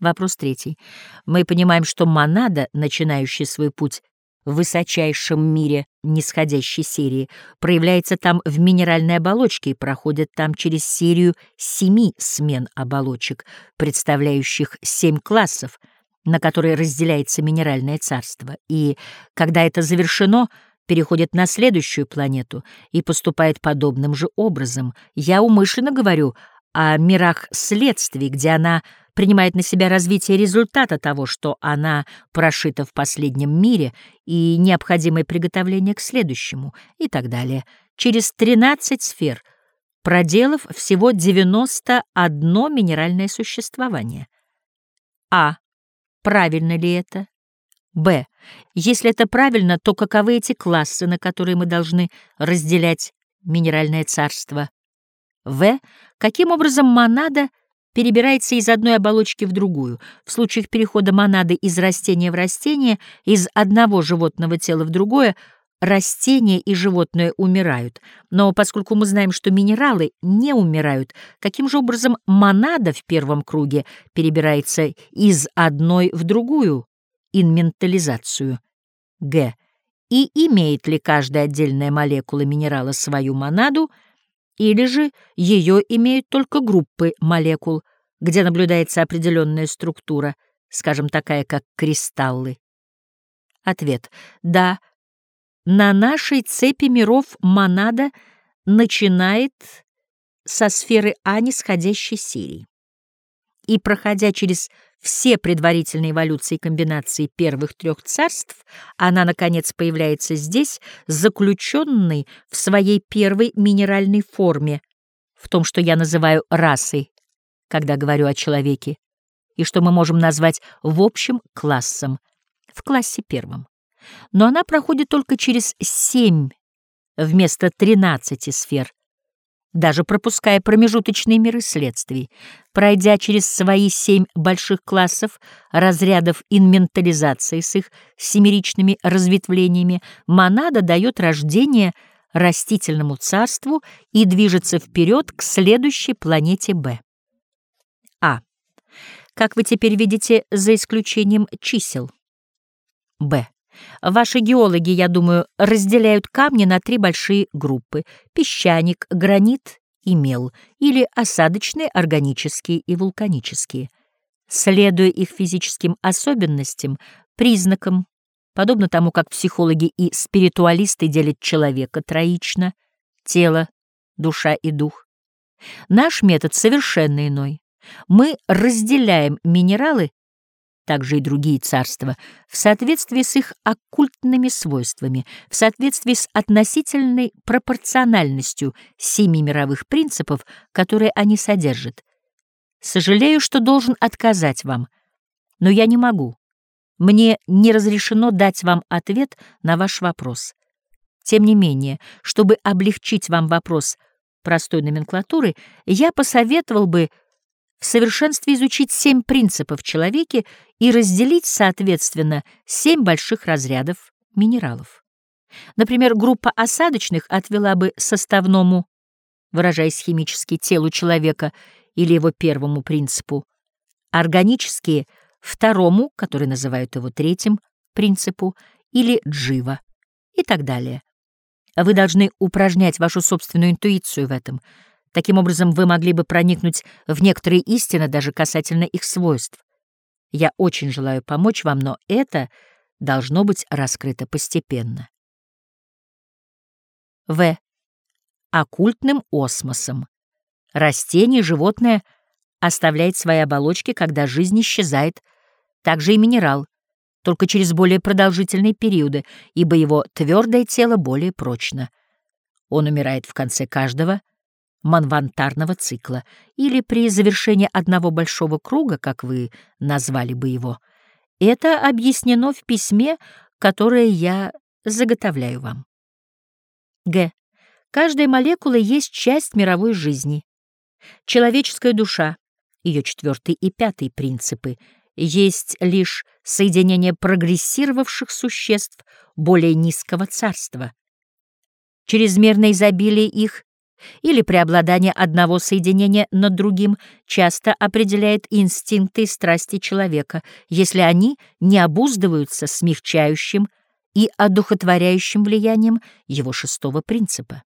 Вопрос третий. Мы понимаем, что монада, начинающая свой путь в высочайшем мире нисходящей серии, проявляется там в минеральной оболочке и проходит там через серию семи смен оболочек, представляющих семь классов, на которые разделяется минеральное царство. И, когда это завершено, переходит на следующую планету и поступает подобным же образом. Я умышленно говорю о мирах следствий, где она принимает на себя развитие результата того, что она прошита в последнем мире, и необходимое приготовление к следующему, и так далее, через 13 сфер, проделав всего 91 минеральное существование. А. Правильно ли это? Б. Если это правильно, то каковы эти классы, на которые мы должны разделять минеральное царство? В. Каким образом монада перебирается из одной оболочки в другую. В случаях перехода монады из растения в растение, из одного животного тела в другое, растение и животное умирают. Но поскольку мы знаем, что минералы не умирают, каким же образом монада в первом круге перебирается из одной в другую инментализацию? Г. И имеет ли каждая отдельная молекула минерала свою монаду — или же ее имеют только группы молекул, где наблюдается определенная структура, скажем, такая как кристаллы? Ответ. Да, на нашей цепи миров монада начинает со сферы А нисходящей серии и, проходя через все предварительные эволюции и комбинации первых трех царств, она, наконец, появляется здесь, заключенной в своей первой минеральной форме, в том, что я называю расой, когда говорю о человеке, и что мы можем назвать в общем классом, в классе первом. Но она проходит только через семь вместо тринадцати сфер, даже пропуская промежуточные миры следствий, пройдя через свои семь больших классов разрядов инментализации с их семеричными разветвлениями, монада дает рождение растительному царству и движется вперед к следующей планете Б. А. Как вы теперь видите, за исключением чисел. Б. Ваши геологи, я думаю, разделяют камни на три большие группы — песчаник, гранит и мел, или осадочные, органические и вулканические. Следуя их физическим особенностям, признакам, подобно тому, как психологи и спиритуалисты делят человека троично — тело, душа и дух. Наш метод совершенно иной. Мы разделяем минералы также и другие царства, в соответствии с их оккультными свойствами, в соответствии с относительной пропорциональностью семи мировых принципов, которые они содержат. Сожалею, что должен отказать вам, но я не могу. Мне не разрешено дать вам ответ на ваш вопрос. Тем не менее, чтобы облегчить вам вопрос простой номенклатуры, я посоветовал бы в совершенстве изучить семь принципов человеке и разделить, соответственно, семь больших разрядов минералов. Например, группа осадочных отвела бы составному, выражаясь химически, телу человека или его первому принципу, органические — второму, который называют его третьим, принципу, или джива, и так далее. Вы должны упражнять вашу собственную интуицию в этом — Таким образом, вы могли бы проникнуть в некоторые истины даже касательно их свойств. Я очень желаю помочь вам, но это должно быть раскрыто постепенно. В. Оккультным осмосом. Растение, животное оставляет свои оболочки, когда жизнь исчезает, также и минерал, только через более продолжительные периоды, ибо его твердое тело более прочно. Он умирает в конце каждого манвантарного цикла, или при завершении одного большого круга, как вы назвали бы его. Это объяснено в письме, которое я заготовляю вам. Г. Каждая молекула есть часть мировой жизни. Человеческая душа, ее четвертый и пятый принципы, есть лишь соединение прогрессировавших существ более низкого царства. Чрезмерное изобилие их или преобладание одного соединения над другим часто определяет инстинкты и страсти человека, если они не обуздываются смягчающим и одухотворяющим влиянием его шестого принципа.